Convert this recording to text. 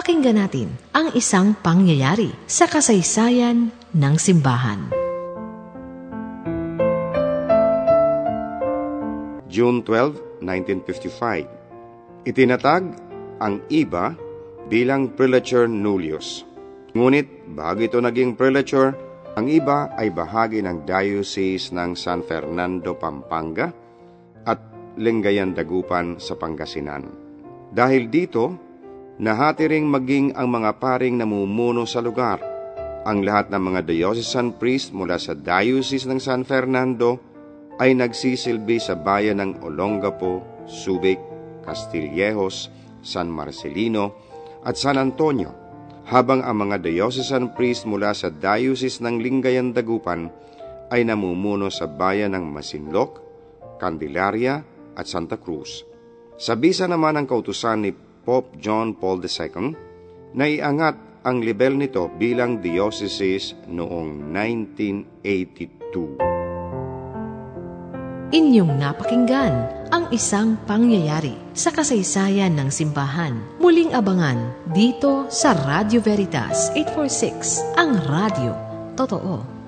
Pakinggan natin ang isang pangyayari sa kasaysayan ng simbahan. June 12, 1955 Itinatag ang iba bilang prelature nullius. Ngunit bago ito naging prelature, ang iba ay bahagi ng diocese ng San Fernando, Pampanga at Lingayan Dagupan sa Pangasinan. Dahil dito, nahati ring maging ang mga paring namumuno sa lugar. Ang lahat ng mga diocesan priest mula sa diocese ng San Fernando ay nagsisilbi sa bayan ng Olongapo, Subic, Castillejos, San Marcelino at San Antonio habang ang mga diocesan priest mula sa diocese ng Lingayan Dagupan ay namumuno sa bayan ng Masinloc, Candelaria at Santa Cruz. Sa bisa naman ng kautusan ni Pope John Paul II, naiangat ang libel nito bilang diocese noong 1982. Inyong napakinggan ang isang pangyayari sa kasaysayan ng simbahan. Muling abangan dito sa Radio Veritas 846, ang radio. Totoo.